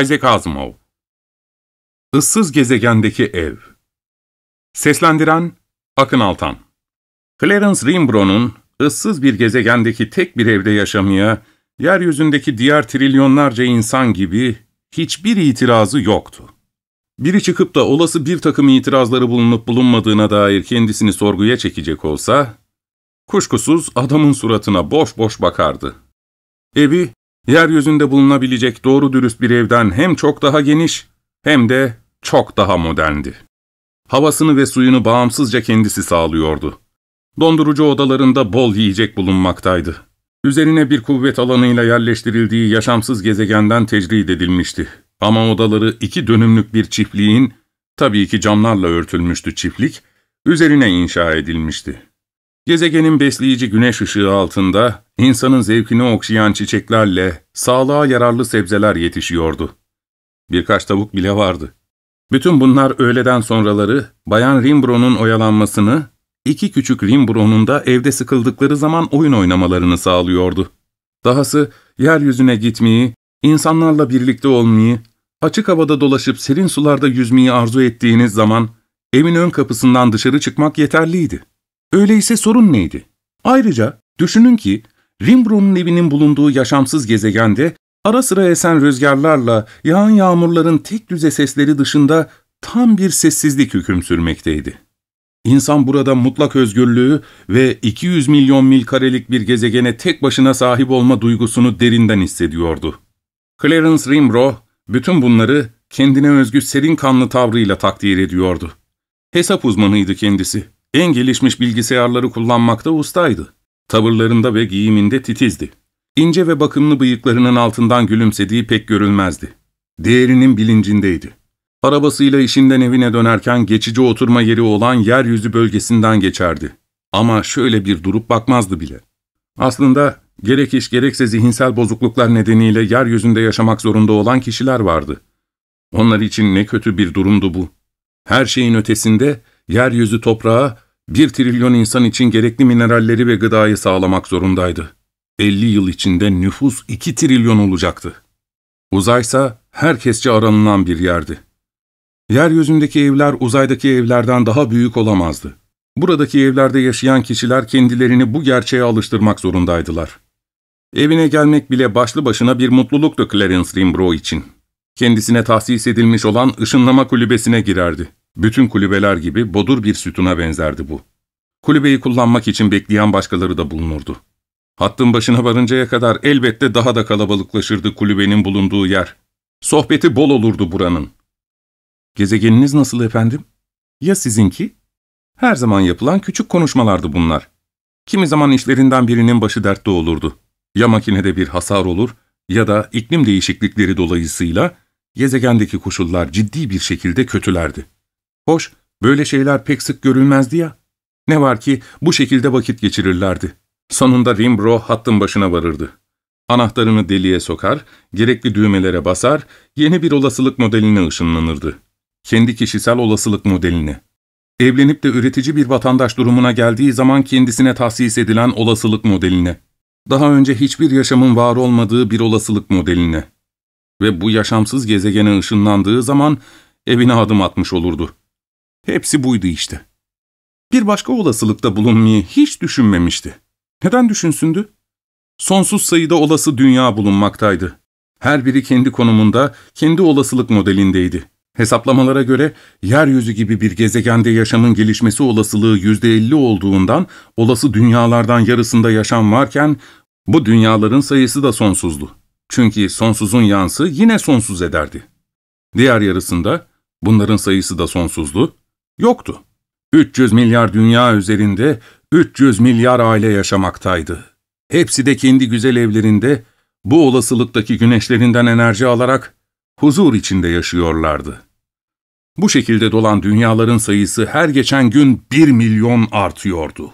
Isaac Asimov Issız Gezegendeki Ev Seslendiren Akın Altan Clarence Rimbrow'un ıssız bir gezegendeki tek bir evde yaşamaya, yeryüzündeki diğer trilyonlarca insan gibi hiçbir itirazı yoktu. Biri çıkıp da olası bir takım itirazları bulunup bulunmadığına dair kendisini sorguya çekecek olsa, kuşkusuz adamın suratına boş boş bakardı. Evi, yeryüzünde bulunabilecek doğru dürüst bir evden hem çok daha geniş, hem de çok daha moderndi. Havasını ve suyunu bağımsızca kendisi sağlıyordu. Dondurucu odalarında bol yiyecek bulunmaktaydı. Üzerine bir kuvvet alanıyla yerleştirildiği yaşamsız gezegenden tecrid edilmişti. Ama odaları iki dönümlük bir çiftliğin, tabii ki camlarla örtülmüştü çiftlik, üzerine inşa edilmişti. Gezegenin besleyici güneş ışığı altında, insanın zevkini okşayan çiçeklerle sağlığa yararlı sebzeler yetişiyordu. Birkaç tavuk bile vardı. Bütün bunlar öğleden sonraları Bayan Rimbrow'un oyalanmasını, iki küçük Rimbrow'un da evde sıkıldıkları zaman oyun oynamalarını sağlıyordu. Dahası yeryüzüne gitmeyi, insanlarla birlikte olmayı, açık havada dolaşıp serin sularda yüzmeyi arzu ettiğiniz zaman evin ön kapısından dışarı çıkmak yeterliydi. Öyleyse sorun neydi? Ayrıca düşünün ki Rimbrow'un evinin bulunduğu yaşamsız gezegende ara sıra esen rüzgarlarla yağan yağmurların tek düze sesleri dışında tam bir sessizlik hüküm sürmekteydi. İnsan burada mutlak özgürlüğü ve 200 milyon mil karelik bir gezegene tek başına sahip olma duygusunu derinden hissediyordu. Clarence Rimbrough bütün bunları kendine özgü serin kanlı tavrıyla takdir ediyordu. Hesap uzmanıydı kendisi. En gelişmiş bilgisayarları kullanmakta ustaydı. Tavırlarında ve giyiminde titizdi. İnce ve bakımlı bıyıklarının altından gülümsediği pek görülmezdi. Değerinin bilincindeydi. Arabasıyla işinden evine dönerken geçici oturma yeri olan yeryüzü bölgesinden geçerdi. Ama şöyle bir durup bakmazdı bile. Aslında gerek iş gerekse zihinsel bozukluklar nedeniyle yeryüzünde yaşamak zorunda olan kişiler vardı. Onlar için ne kötü bir durumdu bu. Her şeyin ötesinde yeryüzü toprağa bir trilyon insan için gerekli mineralleri ve gıdayı sağlamak zorundaydı. 50 yıl içinde nüfus 2 trilyon olacaktı. Uzaysa herkesçe aranılan bir yerdi. Yeryüzündeki evler uzaydaki evlerden daha büyük olamazdı. Buradaki evlerde yaşayan kişiler kendilerini bu gerçeğe alıştırmak zorundaydılar. Evine gelmek bile başlı başına bir mutluluktu Clarence Rimbrough için. Kendisine tahsis edilmiş olan ışınlama kulübesine girerdi. Bütün kulübeler gibi bodur bir sütuna benzerdi bu. Kulübeyi kullanmak için bekleyen başkaları da bulunurdu. Hattın başına varıncaya kadar elbette daha da kalabalıklaşırdı kulübenin bulunduğu yer. Sohbeti bol olurdu buranın. Gezegeniniz nasıl efendim? Ya sizinki? Her zaman yapılan küçük konuşmalardı bunlar. Kimi zaman işlerinden birinin başı dertte olurdu. Ya makinede bir hasar olur ya da iklim değişiklikleri dolayısıyla gezegendeki koşullar ciddi bir şekilde kötülerdi. Hoş, böyle şeyler pek sık görülmezdi ya. Ne var ki bu şekilde vakit geçirirlerdi. Sonunda Rimbro hattın başına varırdı. Anahtarını deliğe sokar, gerekli düğmelere basar, yeni bir olasılık modeline ışınlanırdı. Kendi kişisel olasılık modeline. Evlenip de üretici bir vatandaş durumuna geldiği zaman kendisine tahsis edilen olasılık modeline. Daha önce hiçbir yaşamın var olmadığı bir olasılık modeline. Ve bu yaşamsız gezegene ışınlandığı zaman evine adım atmış olurdu. Hepsi buydu işte. Bir başka olasılıkta bulunmayı hiç düşünmemişti. Neden düşünsündü? Sonsuz sayıda olası dünya bulunmaktaydı. Her biri kendi konumunda, kendi olasılık modelindeydi. Hesaplamalara göre yeryüzü gibi bir gezegende yaşamın gelişmesi olasılığı %50 olduğundan olası dünyalardan yarısında yaşam varken bu dünyaların sayısı da sonsuzdu. Çünkü sonsuzun yansı yine sonsuz ederdi. Diğer yarısında bunların sayısı da sonsuzdu, yoktu. 300 milyar dünya üzerinde 300 milyar aile yaşamaktaydı. Hepsi de kendi güzel evlerinde bu olasılıktaki güneşlerinden enerji alarak huzur içinde yaşıyorlardı. Bu şekilde dolan dünyaların sayısı her geçen gün bir milyon artıyordu.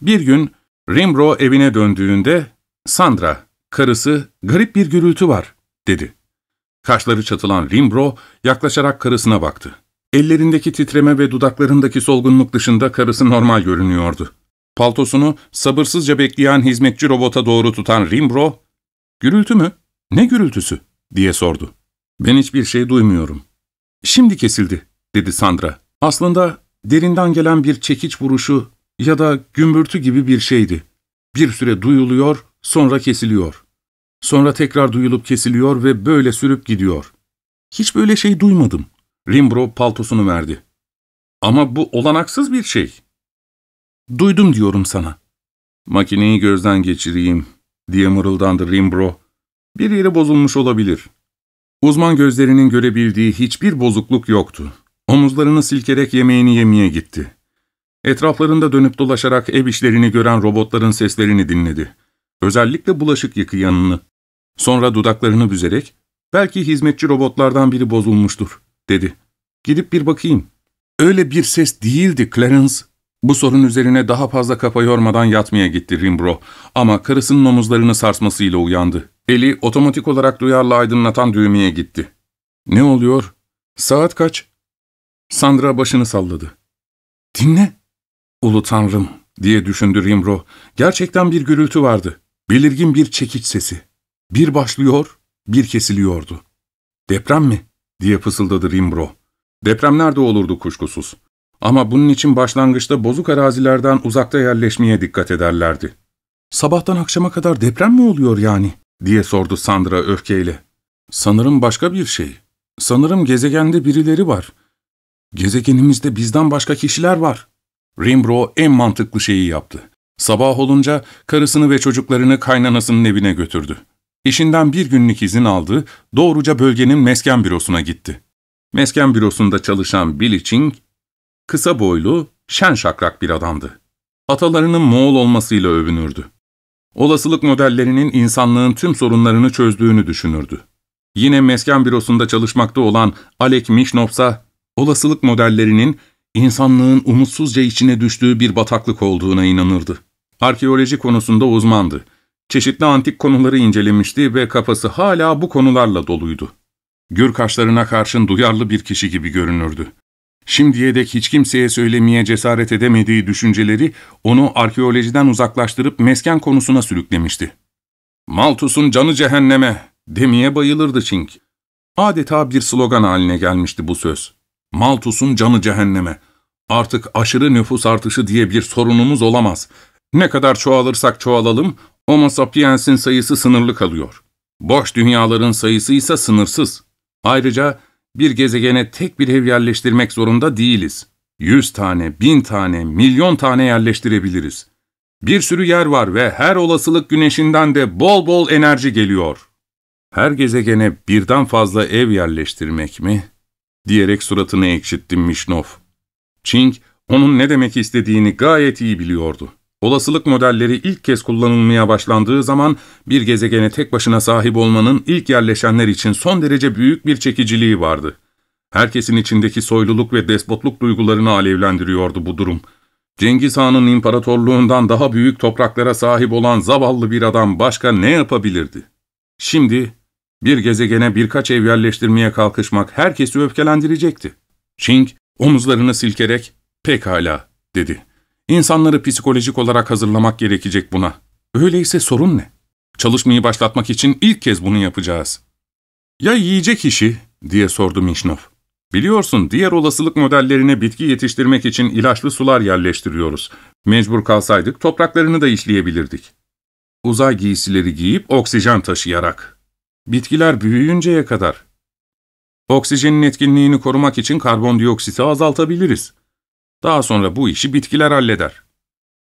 Bir gün Rimbro evine döndüğünde, Sandra, karısı, garip bir gürültü var, dedi. Kaşları çatılan Rimbro yaklaşarak karısına baktı. Ellerindeki titreme ve dudaklarındaki solgunluk dışında karısı normal görünüyordu. Paltosunu sabırsızca bekleyen hizmetçi robota doğru tutan Rimbro, ''Gürültü mü? Ne gürültüsü?'' diye sordu. Ben hiçbir şey duymuyorum. Şimdi kesildi, dedi Sandra. Aslında derinden gelen bir çekiç vuruşu ya da gümbürtü gibi bir şeydi. Bir süre duyuluyor, sonra kesiliyor. Sonra tekrar duyulup kesiliyor ve böyle sürüp gidiyor. Hiç böyle şey duymadım. Rimbro paltosunu verdi. Ama bu olanaksız bir şey. Duydum diyorum sana. Makineyi gözden geçireyim, diye mırıldandı Rimbro. Bir yeri bozulmuş olabilir. Uzman gözlerinin görebildiği hiçbir bozukluk yoktu. Omuzlarını silkerek yemeğini yemeye gitti. Etraflarında dönüp dolaşarak ev işlerini gören robotların seslerini dinledi. Özellikle bulaşık yıkayanını. Sonra dudaklarını büzerek, belki hizmetçi robotlardan biri bozulmuştur, dedi. Gidip bir bakayım. Öyle bir ses değildi Clarence. Bu sorun üzerine daha fazla kafa yormadan yatmaya gitti Rimbro ama karısının omuzlarını sarsmasıyla uyandı. Eli otomatik olarak duyarlı aydınlatan düğmeye gitti. Ne oluyor? Saat kaç? Sandra başını salladı. Dinle. Ulu tanrım diye düşündü Rimbro. Gerçekten bir gürültü vardı. Belirgin bir çekiç sesi. Bir başlıyor, bir kesiliyordu. Deprem mi? Diye fısıldadı Rimbro. Depremler de olurdu kuşkusuz. Ama bunun için başlangıçta bozuk arazilerden uzakta yerleşmeye dikkat ederlerdi. Sabahtan akşama kadar deprem mi oluyor yani? diye sordu Sandra öfkeyle. Sanırım başka bir şey. Sanırım gezegende birileri var. Gezegenimizde bizden başka kişiler var. Rimbro en mantıklı şeyi yaptı. Sabah olunca karısını ve çocuklarını kaynanasının evine götürdü. İşinden bir günlük izin aldı, doğruca bölgenin mesken bürosuna gitti. Mesken bürosunda çalışan Billy Ching, kısa boylu, şen şakrak bir adamdı. Atalarının Moğol olmasıyla övünürdü. Olasılık modellerinin insanlığın tüm sorunlarını çözdüğünü düşünürdü. Yine mesken bürosunda çalışmakta olan Alek Mishnov ise olasılık modellerinin insanlığın umutsuzca içine düştüğü bir bataklık olduğuna inanırdı. Arkeoloji konusunda uzmandı. Çeşitli antik konuları incelemişti ve kafası hala bu konularla doluydu. Gür kaşlarına karşın duyarlı bir kişi gibi görünürdü. Şimdiye dek hiç kimseye söylemeye cesaret edemediği düşünceleri onu arkeolojiden uzaklaştırıp mesken konusuna sürüklemişti. ''Malthus'un canı cehenneme!'' demeye bayılırdı Çink. Adeta bir slogan haline gelmişti bu söz. Malthus'un canı cehenneme. Artık aşırı nüfus artışı diye bir sorunumuz olamaz. Ne kadar çoğalırsak çoğalalım, Homo sapiens'in sayısı sınırlı kalıyor. Boş dünyaların sayısı ise sınırsız. Ayrıca bir gezegene tek bir ev yerleştirmek zorunda değiliz. Yüz tane, bin tane, milyon tane yerleştirebiliriz. Bir sürü yer var ve her olasılık güneşinden de bol bol enerji geliyor. Her gezegene birden fazla ev yerleştirmek mi? diyerek suratını ekşitti Mişnov. Ching, onun ne demek istediğini gayet iyi biliyordu. Olasılık modelleri ilk kez kullanılmaya başlandığı zaman bir gezegene tek başına sahip olmanın ilk yerleşenler için son derece büyük bir çekiciliği vardı. Herkesin içindeki soyluluk ve despotluk duygularını alevlendiriyordu bu durum. Cengiz Han'ın imparatorluğundan daha büyük topraklara sahip olan zavallı bir adam başka ne yapabilirdi? Şimdi bir gezegene birkaç ev yerleştirmeye kalkışmak herkesi öfkelendirecekti. Ching omuzlarını silkerek ''Pekala'' dedi. İnsanları psikolojik olarak hazırlamak gerekecek buna. Öyleyse sorun ne? Çalışmayı başlatmak için ilk kez bunu yapacağız. Ya yiyecek işi? diye sordu Mişnov. Biliyorsun diğer olasılık modellerine bitki yetiştirmek için ilaçlı sular yerleştiriyoruz. Mecbur kalsaydık topraklarını da işleyebilirdik. Uzay giysileri giyip oksijen taşıyarak. Bitkiler büyüyünceye kadar. Oksijenin etkinliğini korumak için karbondioksiti azaltabiliriz. Daha sonra bu işi bitkiler halleder.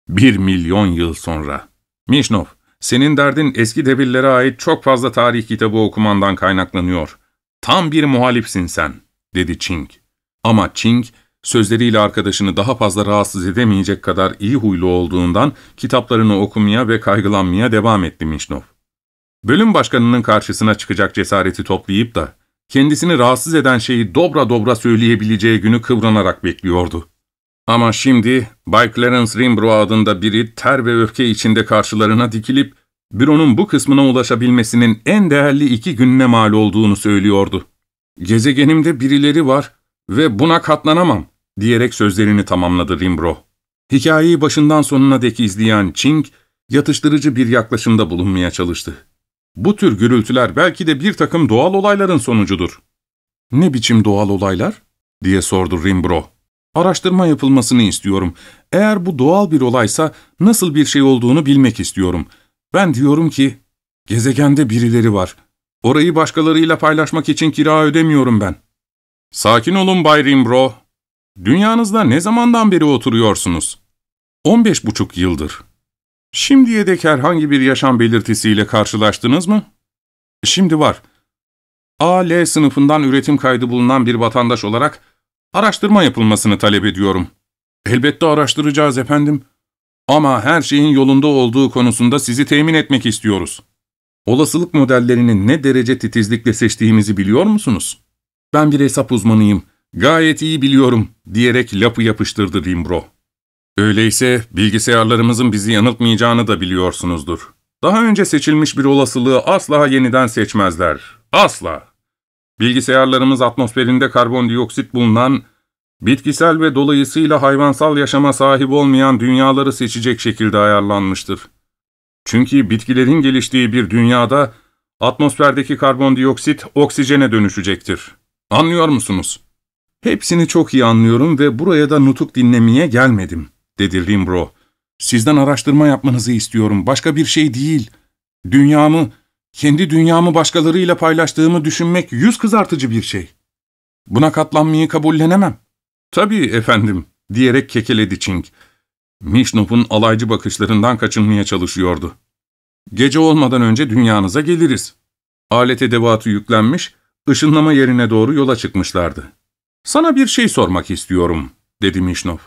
Bir milyon yıl sonra. Mişnov, senin derdin eski devirlere ait çok fazla tarih kitabı okumandan kaynaklanıyor. Tam bir muhalifsin sen, dedi Ching. Ama Ching, sözleriyle arkadaşını daha fazla rahatsız edemeyecek kadar iyi huylu olduğundan kitaplarını okumaya ve kaygılanmaya devam etti Mişnov. Bölüm başkanının karşısına çıkacak cesareti toplayıp da kendisini rahatsız eden şeyi dobra dobra söyleyebileceği günü kıvranarak bekliyordu. Ama şimdi Bay Clarence Rimbro adında biri ter ve öfke içinde karşılarına dikilip büronun bu kısmına ulaşabilmesinin en değerli iki gününe mal olduğunu söylüyordu. Gezegenimde birileri var ve buna katlanamam diyerek sözlerini tamamladı Rimbro. Hikayeyi başından sonuna dek izleyen Ching, yatıştırıcı bir yaklaşımda bulunmaya çalıştı. Bu tür gürültüler belki de bir takım doğal olayların sonucudur. Ne biçim doğal olaylar? diye sordu Rimbro. Araştırma yapılmasını istiyorum. Eğer bu doğal bir olaysa nasıl bir şey olduğunu bilmek istiyorum. Ben diyorum ki, gezegende birileri var. Orayı başkalarıyla paylaşmak için kira ödemiyorum ben. Sakin olun Bay Rimbro. Dünyanızda ne zamandan beri oturuyorsunuz? 15 buçuk yıldır. Şimdiye dek herhangi bir yaşam belirtisiyle karşılaştınız mı? Şimdi var. A-L sınıfından üretim kaydı bulunan bir vatandaş olarak araştırma yapılmasını talep ediyorum. Elbette araştıracağız efendim. Ama her şeyin yolunda olduğu konusunda sizi temin etmek istiyoruz. Olasılık modellerini ne derece titizlikle seçtiğimizi biliyor musunuz? Ben bir hesap uzmanıyım, gayet iyi biliyorum diyerek lafı yapıştırdı Rimbro. Öyleyse bilgisayarlarımızın bizi yanıltmayacağını da biliyorsunuzdur. Daha önce seçilmiş bir olasılığı asla yeniden seçmezler. Asla. Bilgisayarlarımız atmosferinde karbondioksit bulunan, bitkisel ve dolayısıyla hayvansal yaşama sahip olmayan dünyaları seçecek şekilde ayarlanmıştır. Çünkü bitkilerin geliştiği bir dünyada atmosferdeki karbondioksit oksijene dönüşecektir. Anlıyor musunuz? Hepsini çok iyi anlıyorum ve buraya da nutuk dinlemeye gelmedim, dedi Rimbro. Sizden araştırma yapmanızı istiyorum, başka bir şey değil. Dünyamı, kendi dünyamı başkalarıyla paylaştığımı düşünmek yüz kızartıcı bir şey. Buna katlanmayı kabullenemem. Tabii efendim, diyerek kekeledi Çink. Mişnov'un alaycı bakışlarından kaçınmaya çalışıyordu. Gece olmadan önce dünyanıza geliriz. Alet edevatı yüklenmiş, ışınlama yerine doğru yola çıkmışlardı. Sana bir şey sormak istiyorum, dedi Mişnov.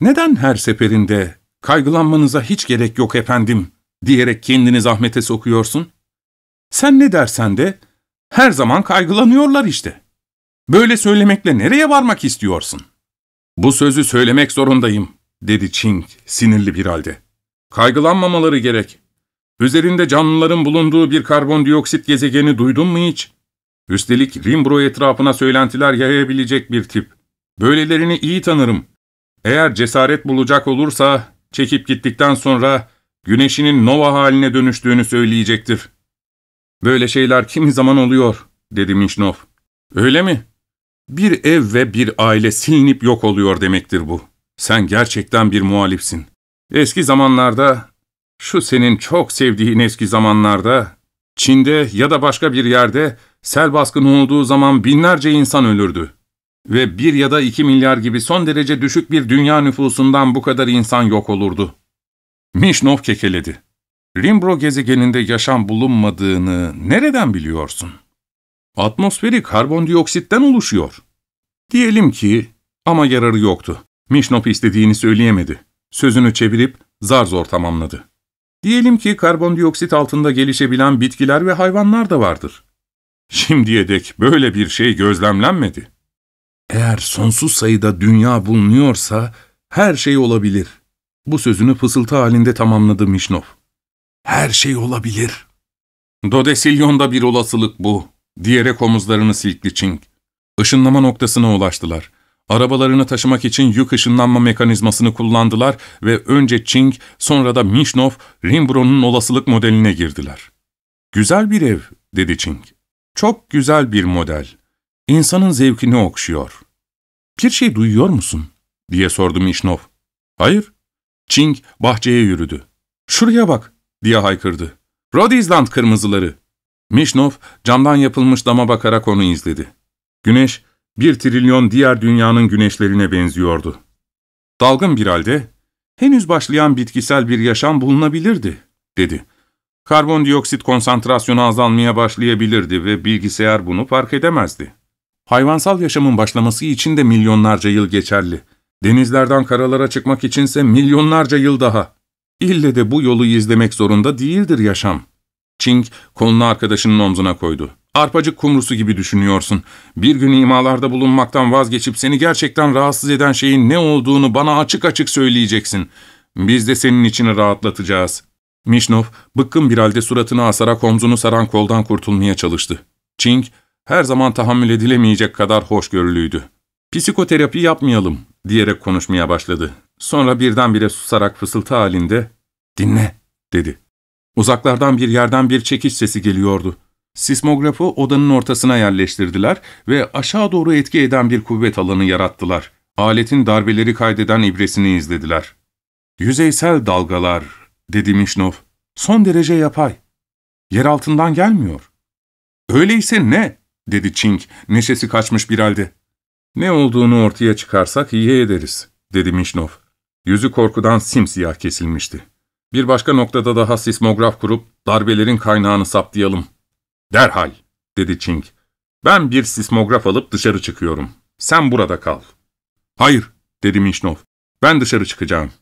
Neden her seferinde kaygılanmanıza hiç gerek yok efendim diyerek kendini zahmete sokuyorsun? Sen ne dersen de her zaman kaygılanıyorlar işte. Böyle söylemekle nereye varmak istiyorsun? Bu sözü söylemek zorundayım, dedi Ching sinirli bir halde. Kaygılanmamaları gerek. Üzerinde canlıların bulunduğu bir karbondioksit gezegeni duydun mu hiç? Üstelik Rimbro etrafına söylentiler yayabilecek bir tip. Böylelerini iyi tanırım. Eğer cesaret bulacak olursa çekip gittikten sonra güneşinin nova haline dönüştüğünü söyleyecektir. Böyle şeyler kimi zaman oluyor, dedi Mişnov. Öyle mi? Bir ev ve bir aile silinip yok oluyor demektir bu. Sen gerçekten bir muhalifsin. Eski zamanlarda, şu senin çok sevdiğin eski zamanlarda, Çin'de ya da başka bir yerde sel baskını olduğu zaman binlerce insan ölürdü. Ve bir ya da iki milyar gibi son derece düşük bir dünya nüfusundan bu kadar insan yok olurdu. Mişnov kekeledi. Rimbro gezegeninde yaşam bulunmadığını nereden biliyorsun? Atmosferi karbondioksitten oluşuyor. Diyelim ki ama yararı yoktu. Mişnov istediğini söyleyemedi. Sözünü çevirip zar zor tamamladı. Diyelim ki karbondioksit altında gelişebilen bitkiler ve hayvanlar da vardır. Şimdiye dek böyle bir şey gözlemlenmedi. Eğer sonsuz sayıda dünya bulunuyorsa her şey olabilir. Bu sözünü fısıltı halinde tamamladı Mişnov. Her şey olabilir. Dodesilyonda bir olasılık bu, diyerek omuzlarını silkti Çing. Işınlama noktasına ulaştılar. Arabalarını taşımak için yük ışınlanma mekanizmasını kullandılar ve önce Ching, sonra da Mishnov, Rimbro'nun olasılık modeline girdiler. ''Güzel bir ev.'' dedi Ching. ''Çok güzel bir model. İnsanın zevkini okşuyor.'' ''Bir şey duyuyor musun?'' diye sordu Mishnov. ''Hayır.'' Ching bahçeye yürüdü. ''Şuraya bak!'' Diye haykırdı. ''Rhode kırmızıları.'' Mishnov camdan yapılmış dama bakarak onu izledi. Güneş, bir trilyon diğer dünyanın güneşlerine benziyordu. Dalgın bir halde, henüz başlayan bitkisel bir yaşam bulunabilirdi, dedi. Karbondioksit konsantrasyonu azalmaya başlayabilirdi ve bilgisayar bunu fark edemezdi. Hayvansal yaşamın başlaması için de milyonlarca yıl geçerli. Denizlerden karalara çıkmak içinse milyonlarca yıl daha. İlle de bu yolu izlemek zorunda değildir yaşam. Ching kolunu arkadaşının omzuna koydu. Arpacık kumrusu gibi düşünüyorsun. Bir gün imalarda bulunmaktan vazgeçip seni gerçekten rahatsız eden şeyin ne olduğunu bana açık açık söyleyeceksin. Biz de senin içini rahatlatacağız. Mişnov, bıkkın bir halde suratını asarak omzunu saran koldan kurtulmaya çalıştı. Ching, her zaman tahammül edilemeyecek kadar hoşgörülüydü. Psikoterapi yapmayalım, diyerek konuşmaya başladı. Sonra birdenbire susarak fısıltı halinde, ''Dinle'' dedi. Uzaklardan bir yerden bir çekiş sesi geliyordu. Sismografı odanın ortasına yerleştirdiler ve aşağı doğru etki eden bir kuvvet alanı yarattılar. Aletin darbeleri kaydeden ibresini izlediler. ''Yüzeysel dalgalar'' dedi Mişnov. ''Son derece yapay. Yer altından gelmiyor.'' ''Öyleyse ne?'' dedi Çink, neşesi kaçmış bir halde. ''Ne olduğunu ortaya çıkarsak iyi ederiz.'' dedi Mişnov. Yüzü korkudan simsiyah kesilmişti. Bir başka noktada daha sismograf kurup darbelerin kaynağını saptayalım. ''Derhal'' dedi Çink. ''Ben bir sismograf alıp dışarı çıkıyorum. Sen burada kal.'' ''Hayır'' dedi Mişnov. ''Ben dışarı çıkacağım.''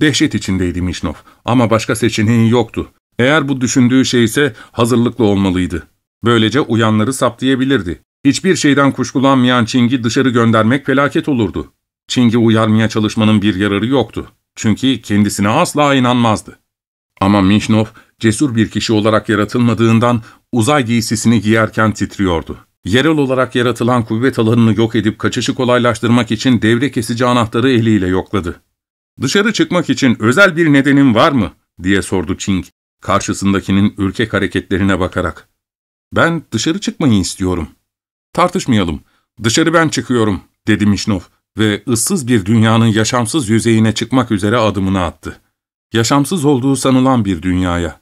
Dehşet içindeydi Mişnov ama başka seçeneği yoktu. Eğer bu düşündüğü şey ise hazırlıklı olmalıydı. Böylece uyanları saptayabilirdi. Hiçbir şeyden kuşkulanmayan Çing'i dışarı göndermek felaket olurdu. Çing'i uyarmaya çalışmanın bir yararı yoktu. Çünkü kendisine asla inanmazdı. Ama Mişnov cesur bir kişi olarak yaratılmadığından uzay giysisini giyerken titriyordu. Yerel olarak yaratılan kuvvet alanını yok edip kaçışı kolaylaştırmak için devre kesici anahtarı eliyle yokladı. ''Dışarı çıkmak için özel bir nedenin var mı?'' diye sordu Ching, karşısındakinin ürkek hareketlerine bakarak. ''Ben dışarı çıkmayı istiyorum.'' ''Tartışmayalım, dışarı ben çıkıyorum.'' dedi Mişnov ve ıssız bir dünyanın yaşamsız yüzeyine çıkmak üzere adımını attı. Yaşamsız olduğu sanılan bir dünyaya.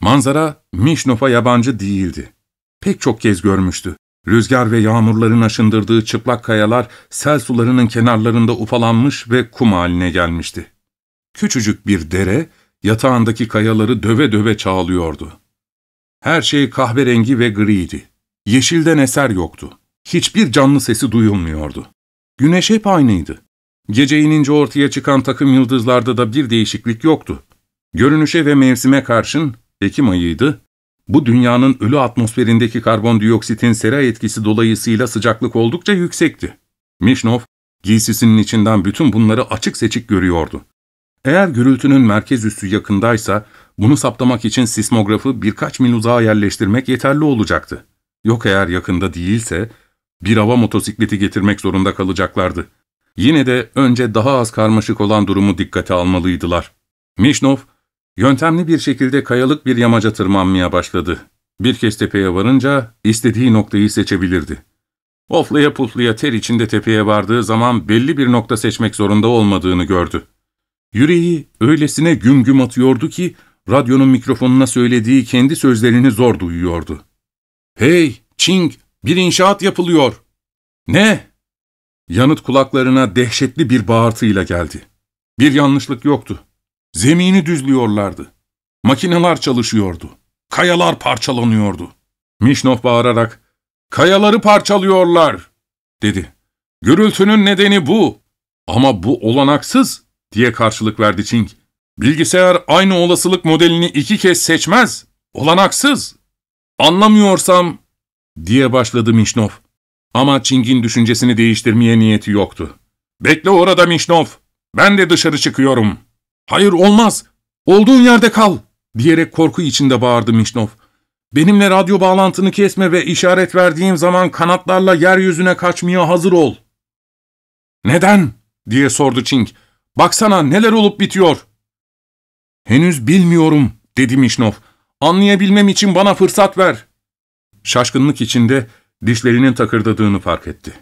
Manzara Mişnov'a yabancı değildi. Pek çok kez görmüştü. Rüzgar ve yağmurların aşındırdığı çıplak kayalar sel sularının kenarlarında ufalanmış ve kum haline gelmişti. Küçücük bir dere yatağındaki kayaları döve döve çağlıyordu. Her şey kahverengi ve griydi. Yeşilden eser yoktu. Hiçbir canlı sesi duyulmuyordu. Güneş hep aynıydı. Gece inince ortaya çıkan takım yıldızlarda da bir değişiklik yoktu. Görünüşe ve mevsime karşın, Ekim ayıydı, bu dünyanın ölü atmosferindeki karbondioksitin sera etkisi dolayısıyla sıcaklık oldukça yüksekti. Mişnov, giysisinin içinden bütün bunları açık seçik görüyordu. Eğer gürültünün merkez üssü yakındaysa, bunu saptamak için sismografı birkaç mil uzağa yerleştirmek yeterli olacaktı. Yok eğer yakında değilse, bir hava motosikleti getirmek zorunda kalacaklardı. Yine de önce daha az karmaşık olan durumu dikkate almalıydılar. Mişnov, Yöntemli bir şekilde kayalık bir yamaca tırmanmaya başladı. Bir kez tepeye varınca istediği noktayı seçebilirdi. Oflaya puflaya ter içinde tepeye vardığı zaman belli bir nokta seçmek zorunda olmadığını gördü. Yüreği öylesine güm güm atıyordu ki radyonun mikrofonuna söylediği kendi sözlerini zor duyuyordu. ''Hey, Çing, bir inşaat yapılıyor.'' ''Ne?'' Yanıt kulaklarına dehşetli bir bağırtıyla geldi. Bir yanlışlık yoktu. Zemini düzlüyorlardı. Makineler çalışıyordu. Kayalar parçalanıyordu. Mişnov bağırarak, ''Kayaları parçalıyorlar!'' dedi. ''Gürültünün nedeni bu. Ama bu olanaksız.'' diye karşılık verdi Çing. ''Bilgisayar aynı olasılık modelini iki kez seçmez. Olanaksız. Anlamıyorsam...'' diye başladı Mişnov. Ama Çing'in düşüncesini değiştirmeye niyeti yoktu. ''Bekle orada Mişnov. Ben de dışarı çıkıyorum.'' ''Hayır olmaz, olduğun yerde kal!'' diyerek korku içinde bağırdı Mişnov. ''Benimle radyo bağlantını kesme ve işaret verdiğim zaman kanatlarla yeryüzüne kaçmaya hazır ol.'' ''Neden?'' diye sordu Çink. ''Baksana neler olup bitiyor.'' ''Henüz bilmiyorum.'' dedi Mişnov. ''Anlayabilmem için bana fırsat ver.'' Şaşkınlık içinde dişlerinin takırdadığını fark etti.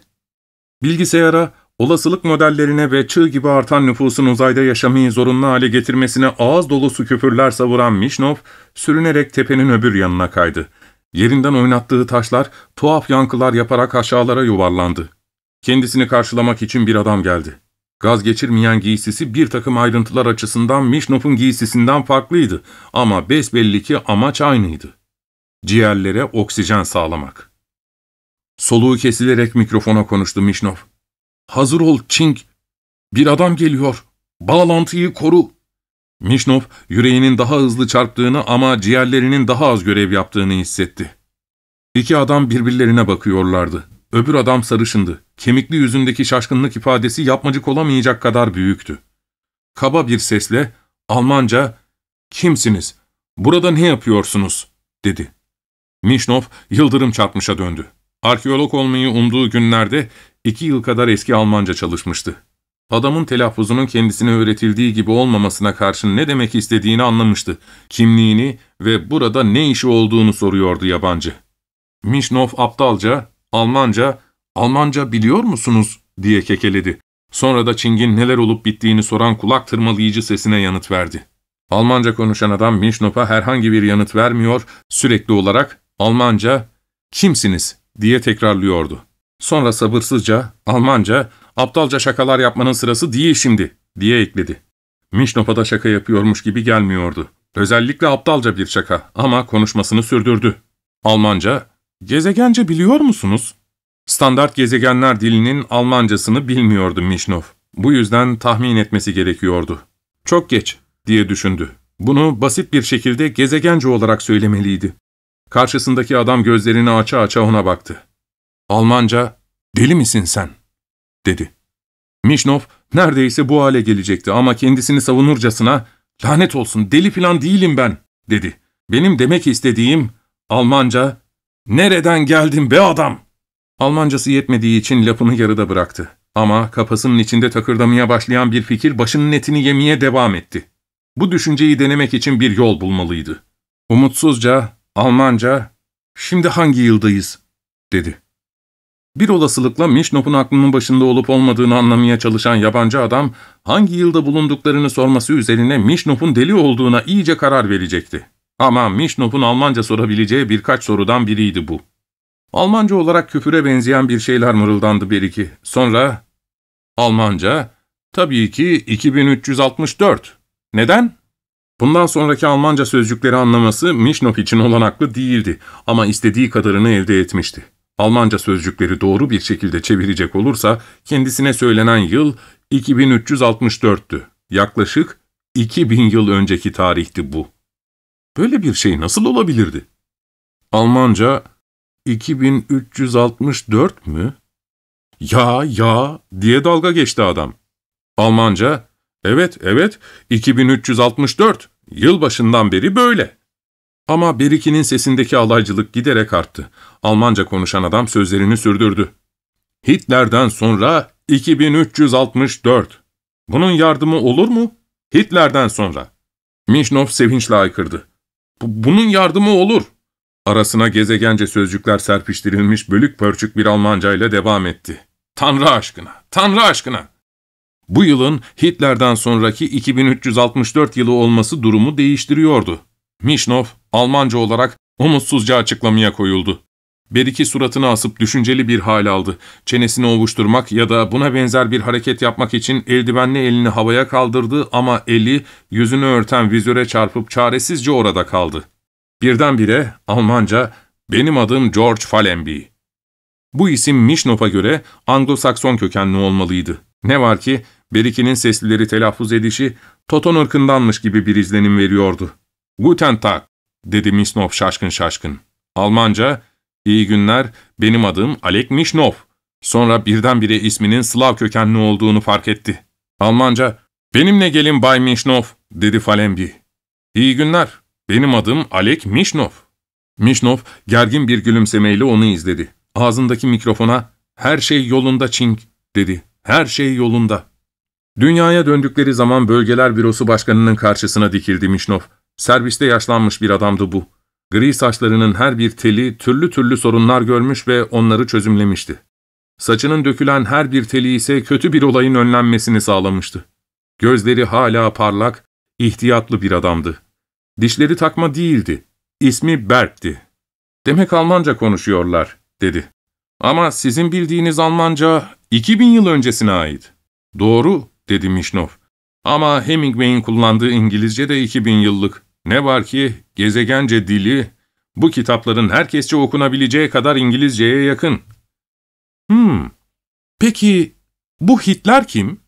Bilgisayara olasılık modellerine ve çığ gibi artan nüfusun uzayda yaşamayı zorunlu hale getirmesine ağız dolusu küfürler savuran Mişnov, sürünerek tepenin öbür yanına kaydı. Yerinden oynattığı taşlar tuhaf yankılar yaparak aşağılara yuvarlandı. Kendisini karşılamak için bir adam geldi. Gaz geçirmeyen giysisi bir takım ayrıntılar açısından Mişnov'un giysisinden farklıydı ama besbelli ki amaç aynıydı. Ciğerlere oksijen sağlamak. Soluğu kesilerek mikrofona konuştu Mişnov. Hazır ol Çing. Bir adam geliyor. Bağlantıyı koru. Mişnov yüreğinin daha hızlı çarptığını ama ciğerlerinin daha az görev yaptığını hissetti. İki adam birbirlerine bakıyorlardı. Öbür adam sarışındı. Kemikli yüzündeki şaşkınlık ifadesi yapmacık olamayacak kadar büyüktü. Kaba bir sesle Almanca ''Kimsiniz? Burada ne yapıyorsunuz?'' dedi. Mişnov yıldırım çarpmışa döndü. Arkeolog olmayı umduğu günlerde iki yıl kadar eski Almanca çalışmıştı. Adamın telaffuzunun kendisine öğretildiği gibi olmamasına karşın ne demek istediğini anlamıştı. Kimliğini ve burada ne işi olduğunu soruyordu yabancı. Mişnov aptalca, Almanca, Almanca biliyor musunuz diye kekeledi. Sonra da Çing'in neler olup bittiğini soran kulak tırmalayıcı sesine yanıt verdi. Almanca konuşan adam Mişnov'a herhangi bir yanıt vermiyor, sürekli olarak Almanca, kimsiniz diye tekrarlıyordu. Sonra sabırsızca, Almanca, aptalca şakalar yapmanın sırası değil şimdi diye ekledi. Mişnov'a da şaka yapıyormuş gibi gelmiyordu. Özellikle aptalca bir şaka ama konuşmasını sürdürdü. Almanca, gezegence biliyor musunuz? Standart gezegenler dilinin Almancasını bilmiyordu Mişnov. Bu yüzden tahmin etmesi gerekiyordu. Çok geç diye düşündü. Bunu basit bir şekilde gezegence olarak söylemeliydi. Karşısındaki adam gözlerini aça aça ona baktı. Almanca, deli misin sen? dedi. Mişnov neredeyse bu hale gelecekti ama kendisini savunurcasına, lanet olsun deli falan değilim ben, dedi. Benim demek istediğim, Almanca, nereden geldin be adam? Almancası yetmediği için lafını yarıda bıraktı. Ama kafasının içinde takırdamaya başlayan bir fikir başının etini yemeye devam etti. Bu düşünceyi denemek için bir yol bulmalıydı. Umutsuzca, Almanca, ''Şimdi hangi yıldayız?'' dedi. Bir olasılıkla Mişnov'un aklının başında olup olmadığını anlamaya çalışan yabancı adam, hangi yılda bulunduklarını sorması üzerine Mişnov'un deli olduğuna iyice karar verecekti. Ama Mişnov'un Almanca sorabileceği birkaç sorudan biriydi bu. Almanca olarak küfüre benzeyen bir şeyler mırıldandı bir iki. Sonra, Almanca, tabii ki 2364. Neden? Bundan sonraki Almanca sözcükleri anlaması Mişnov için olanaklı değildi ama istediği kadarını elde etmişti. Almanca sözcükleri doğru bir şekilde çevirecek olursa kendisine söylenen yıl 2364'tü. Yaklaşık 2000 yıl önceki tarihti bu. Böyle bir şey nasıl olabilirdi? Almanca 2364 mü? Ya ya diye dalga geçti adam. Almanca, evet evet 2364, yılbaşından beri böyle. Ama Beriki'nin sesindeki alaycılık giderek arttı. Almanca konuşan adam sözlerini sürdürdü. Hitler'den sonra 2364. Bunun yardımı olur mu? Hitler'den sonra. Mişnov sevinçle aykırdı. Bunun yardımı olur. Arasına gezegence sözcükler serpiştirilmiş bölük pörçük bir Almanca ile devam etti. Tanrı aşkına, Tanrı aşkına! Bu yılın Hitler'den sonraki 2364 yılı olması durumu değiştiriyordu. Mişnov, Almanca olarak umutsuzca açıklamaya koyuldu. Beriki suratını asıp düşünceli bir hal aldı. Çenesini ovuşturmak ya da buna benzer bir hareket yapmak için eldivenli elini havaya kaldırdı ama eli yüzünü örten vizöre çarpıp çaresizce orada kaldı. Birdenbire Almanca, benim adım George Fallenby. Bu isim Mişnov'a göre Anglo-Sakson kökenli olmalıydı. Ne var ki Beriki'nin seslileri telaffuz edişi Toton ırkındanmış gibi bir izlenim veriyordu. Guten Tag, dedi Mişnov şaşkın şaşkın. Almanca, iyi günler, benim adım Alek Mişnov. Sonra birdenbire isminin Slav kökenli olduğunu fark etti. Almanca, benimle gelin Bay Mişnov, dedi Fallenby. İyi günler, benim adım Alek Mişnov. Mişnov gergin bir gülümsemeyle onu izledi. Ağzındaki mikrofona her şey yolunda Çing dedi. Her şey yolunda. Dünyaya döndükleri zaman bölgeler bürosu başkanının karşısına dikildi Mişnov. Serviste yaşlanmış bir adamdı bu. Gri saçlarının her bir teli türlü türlü sorunlar görmüş ve onları çözümlemişti. Saçının dökülen her bir teli ise kötü bir olayın önlenmesini sağlamıştı. Gözleri hala parlak, ihtiyatlı bir adamdı. Dişleri takma değildi. İsmi Berk'ti. Demek Almanca konuşuyorlar, dedi. Ama sizin bildiğiniz Almanca 2000 yıl öncesine ait. Doğru, dedi Mişnov. Ama Hemingway'in kullandığı İngilizce de 2000 yıllık. Ne var ki gezegence dili, bu kitapların herkesçe okunabileceği kadar İngilizceye yakın. Hmm, peki bu Hitler kim?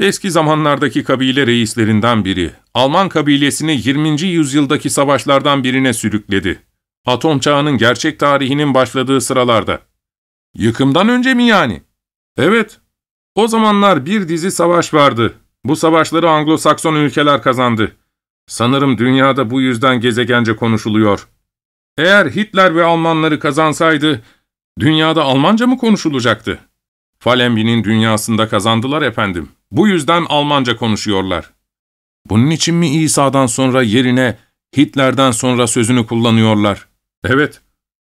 Eski zamanlardaki kabile reislerinden biri, Alman kabilesini 20. yüzyıldaki savaşlardan birine sürükledi. Atom çağının gerçek tarihinin başladığı sıralarda. Yıkımdan önce mi yani? Evet. O zamanlar bir dizi savaş vardı. Bu savaşları Anglo-Sakson ülkeler kazandı. Sanırım dünyada bu yüzden gezegence konuşuluyor. Eğer Hitler ve Almanları kazansaydı, dünyada Almanca mı konuşulacaktı? Fallenby'nin dünyasında kazandılar efendim. Bu yüzden Almanca konuşuyorlar. Bunun için mi İsa'dan sonra yerine Hitler'den sonra sözünü kullanıyorlar? Evet.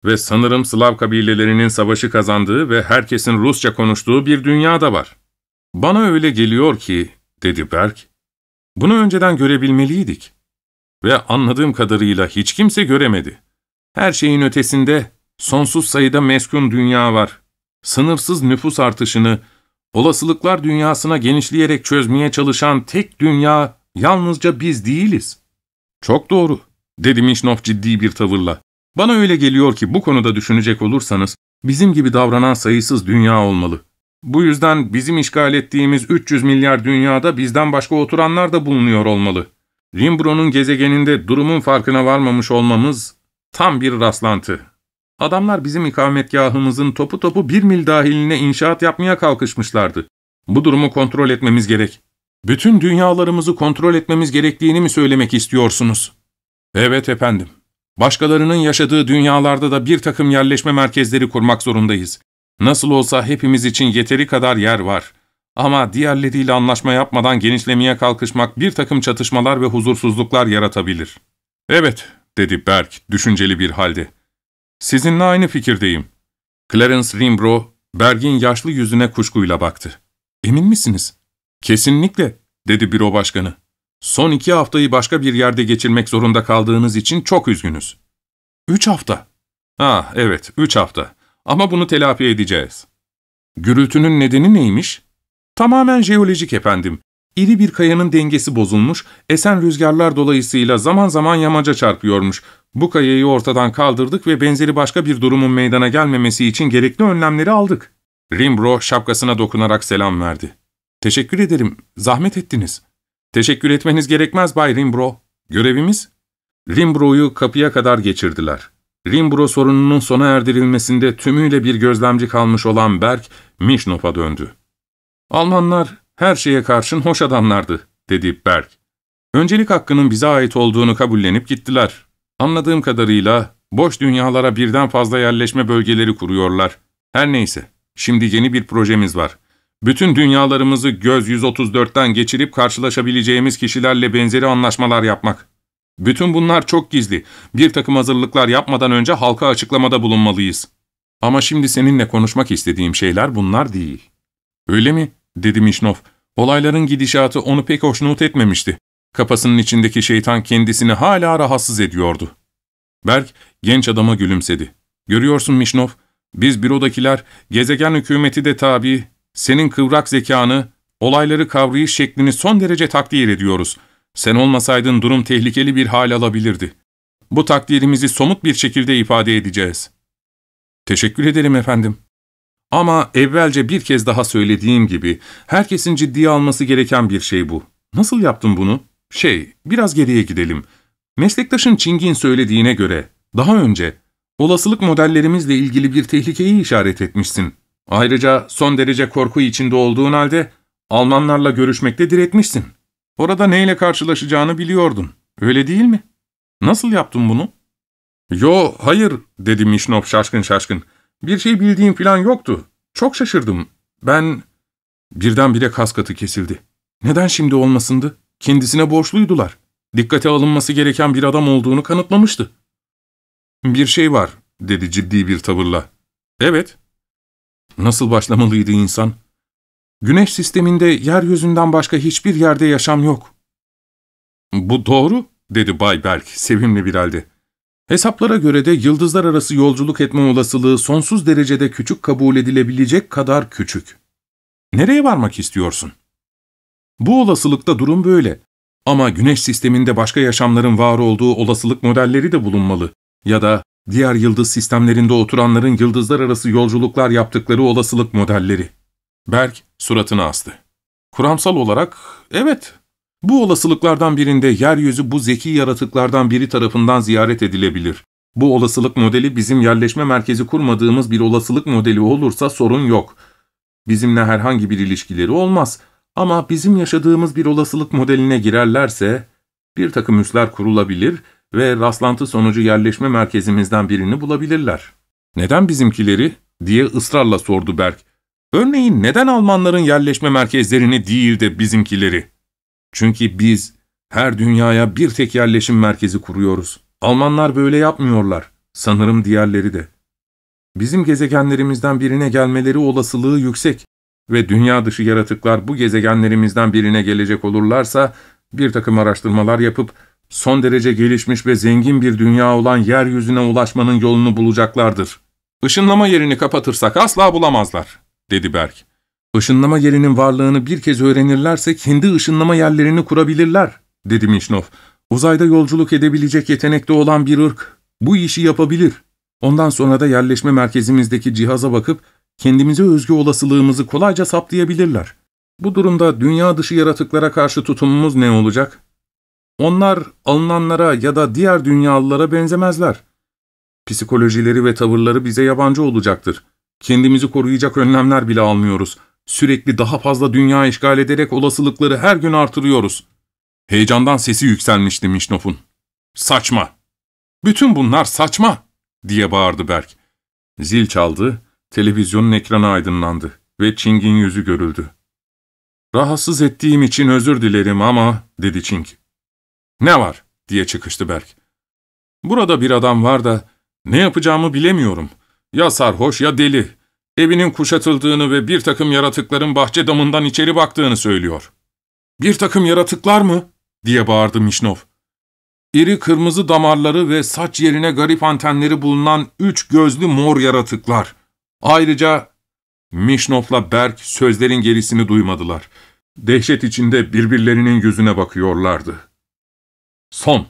Ve sanırım Slav kabilelerinin savaşı kazandığı ve herkesin Rusça konuştuğu bir dünya da var. Bana öyle geliyor ki, dedi Berk, bunu önceden görebilmeliydik. Ve anladığım kadarıyla hiç kimse göremedi. Her şeyin ötesinde sonsuz sayıda meskun dünya var. Sınırsız nüfus artışını, olasılıklar dünyasına genişleyerek çözmeye çalışan tek dünya yalnızca biz değiliz. Çok doğru, dedi Mişnov ciddi bir tavırla. Bana öyle geliyor ki bu konuda düşünecek olursanız, bizim gibi davranan sayısız dünya olmalı. Bu yüzden bizim işgal ettiğimiz 300 milyar dünyada bizden başka oturanlar da bulunuyor olmalı. Rimbro'nun gezegeninde durumun farkına varmamış olmamız tam bir rastlantı. Adamlar bizim ikametgahımızın topu topu bir mil dahiline inşaat yapmaya kalkışmışlardı. Bu durumu kontrol etmemiz gerek. Bütün dünyalarımızı kontrol etmemiz gerektiğini mi söylemek istiyorsunuz? Evet efendim. Başkalarının yaşadığı dünyalarda da bir takım yerleşme merkezleri kurmak zorundayız. Nasıl olsa hepimiz için yeteri kadar yer var. Ama diğerleriyle anlaşma yapmadan genişlemeye kalkışmak bir takım çatışmalar ve huzursuzluklar yaratabilir. Evet, dedi Berk düşünceli bir halde. Sizinle aynı fikirdeyim. Clarence Rimbro, Berg'in yaşlı yüzüne kuşkuyla baktı. Emin misiniz? Kesinlikle, dedi büro başkanı. Son iki haftayı başka bir yerde geçirmek zorunda kaldığınız için çok üzgünüz. Üç hafta. Ah, evet, üç hafta. Ama bunu telafi edeceğiz. Gürültünün nedeni neymiş? Tamamen jeolojik efendim. İri bir kayanın dengesi bozulmuş, esen rüzgarlar dolayısıyla zaman zaman yamaca çarpıyormuş. Bu kayayı ortadan kaldırdık ve benzeri başka bir durumun meydana gelmemesi için gerekli önlemleri aldık. Rimbro şapkasına dokunarak selam verdi. Teşekkür ederim, zahmet ettiniz. Teşekkür etmeniz gerekmez Bay Rimbro. Görevimiz? Rimbro'yu kapıya kadar geçirdiler. Rimbro sorununun sona erdirilmesinde tümüyle bir gözlemci kalmış olan Berk, Mişnov'a döndü. Almanlar her şeye karşın hoş adamlardı, dedi Berk. Öncelik hakkının bize ait olduğunu kabullenip gittiler. Anladığım kadarıyla boş dünyalara birden fazla yerleşme bölgeleri kuruyorlar. Her neyse, şimdi yeni bir projemiz var. Bütün dünyalarımızı göz 134'ten geçirip karşılaşabileceğimiz kişilerle benzeri anlaşmalar yapmak. Bütün bunlar çok gizli. Bir takım hazırlıklar yapmadan önce halka açıklamada bulunmalıyız. Ama şimdi seninle konuşmak istediğim şeyler bunlar değil. Öyle mi? dedi Mişnov. Olayların gidişatı onu pek hoşnut etmemişti. Kafasının içindeki şeytan kendisini hala rahatsız ediyordu. Berk genç adama gülümsedi. Görüyorsun Mişnov, biz bürodakiler gezegen hükümeti de tabi, senin kıvrak zekanı, olayları kavrayış şeklini son derece takdir ediyoruz. Sen olmasaydın durum tehlikeli bir hal alabilirdi. Bu takdirimizi somut bir şekilde ifade edeceğiz. Teşekkür ederim efendim. Ama evvelce bir kez daha söylediğim gibi, herkesin ciddiye alması gereken bir şey bu. Nasıl yaptın bunu? Şey, biraz geriye gidelim. Meslektaşın Çingin söylediğine göre, daha önce, olasılık modellerimizle ilgili bir tehlikeyi işaret etmişsin. Ayrıca son derece korku içinde olduğun halde, Almanlarla görüşmekte diretmişsin. Orada neyle karşılaşacağını biliyordun, öyle değil mi? Nasıl yaptın bunu? Yo, hayır, dedi Mişnov şaşkın şaşkın. Bir şey bildiğim falan yoktu. Çok şaşırdım. Ben... Birdenbire kas katı kesildi. Neden şimdi olmasındı? Kendisine borçluydular. Dikkate alınması gereken bir adam olduğunu kanıtlamıştı. Bir şey var, dedi ciddi bir tavırla. Evet. Nasıl başlamalıydı insan? Güneş sisteminde yeryüzünden başka hiçbir yerde yaşam yok. Bu doğru, dedi Bay Berk sevimli bir halde. Hesaplara göre de yıldızlar arası yolculuk etme olasılığı sonsuz derecede küçük kabul edilebilecek kadar küçük. Nereye varmak istiyorsun? Bu olasılıkta durum böyle. Ama güneş sisteminde başka yaşamların var olduğu olasılık modelleri de bulunmalı. Ya da diğer yıldız sistemlerinde oturanların yıldızlar arası yolculuklar yaptıkları olasılık modelleri. Berk suratını astı. Kuramsal olarak evet bu olasılıklardan birinde yeryüzü bu zeki yaratıklardan biri tarafından ziyaret edilebilir. Bu olasılık modeli bizim yerleşme merkezi kurmadığımız bir olasılık modeli olursa sorun yok. Bizimle herhangi bir ilişkileri olmaz. Ama bizim yaşadığımız bir olasılık modeline girerlerse bir takım üsler kurulabilir ve rastlantı sonucu yerleşme merkezimizden birini bulabilirler. Neden bizimkileri? diye ısrarla sordu Berk. Örneğin neden Almanların yerleşme merkezlerini değil de bizimkileri? Çünkü biz her dünyaya bir tek yerleşim merkezi kuruyoruz. Almanlar böyle yapmıyorlar. Sanırım diğerleri de. Bizim gezegenlerimizden birine gelmeleri olasılığı yüksek ve dünya dışı yaratıklar bu gezegenlerimizden birine gelecek olurlarsa bir takım araştırmalar yapıp son derece gelişmiş ve zengin bir dünya olan yeryüzüne ulaşmanın yolunu bulacaklardır. Işınlama yerini kapatırsak asla bulamazlar, dedi Berk. Işınlama yerinin varlığını bir kez öğrenirlerse kendi ışınlama yerlerini kurabilirler, dedi Mişnov. Uzayda yolculuk edebilecek yetenekte olan bir ırk bu işi yapabilir. Ondan sonra da yerleşme merkezimizdeki cihaza bakıp kendimize özgü olasılığımızı kolayca saptayabilirler. Bu durumda dünya dışı yaratıklara karşı tutumumuz ne olacak? Onlar alınanlara ya da diğer dünyalılara benzemezler. Psikolojileri ve tavırları bize yabancı olacaktır. Kendimizi koruyacak önlemler bile almıyoruz. Sürekli daha fazla dünya işgal ederek olasılıkları her gün artırıyoruz. Heyecandan sesi yükselmişti Mişnof'un. Saçma! Bütün bunlar saçma! diye bağırdı Berk. Zil çaldı, televizyonun ekranı aydınlandı ve Ching'in yüzü görüldü. ''Rahatsız ettiğim için özür dilerim ama'' dedi Ching. ''Ne var?'' diye çıkıştı Berk. ''Burada bir adam var da ne yapacağımı bilemiyorum. Ya sarhoş ya deli. Evinin kuşatıldığını ve bir takım yaratıkların bahçe damından içeri baktığını söylüyor.'' ''Bir takım yaratıklar mı?'' diye bağırdı Mişnov. İri kırmızı damarları ve saç yerine garip antenleri bulunan üç gözlü mor yaratıklar. Ayrıca Mişnov'la Berk sözlerin gerisini duymadılar. Dehşet içinde birbirlerinin yüzüne bakıyorlardı. Son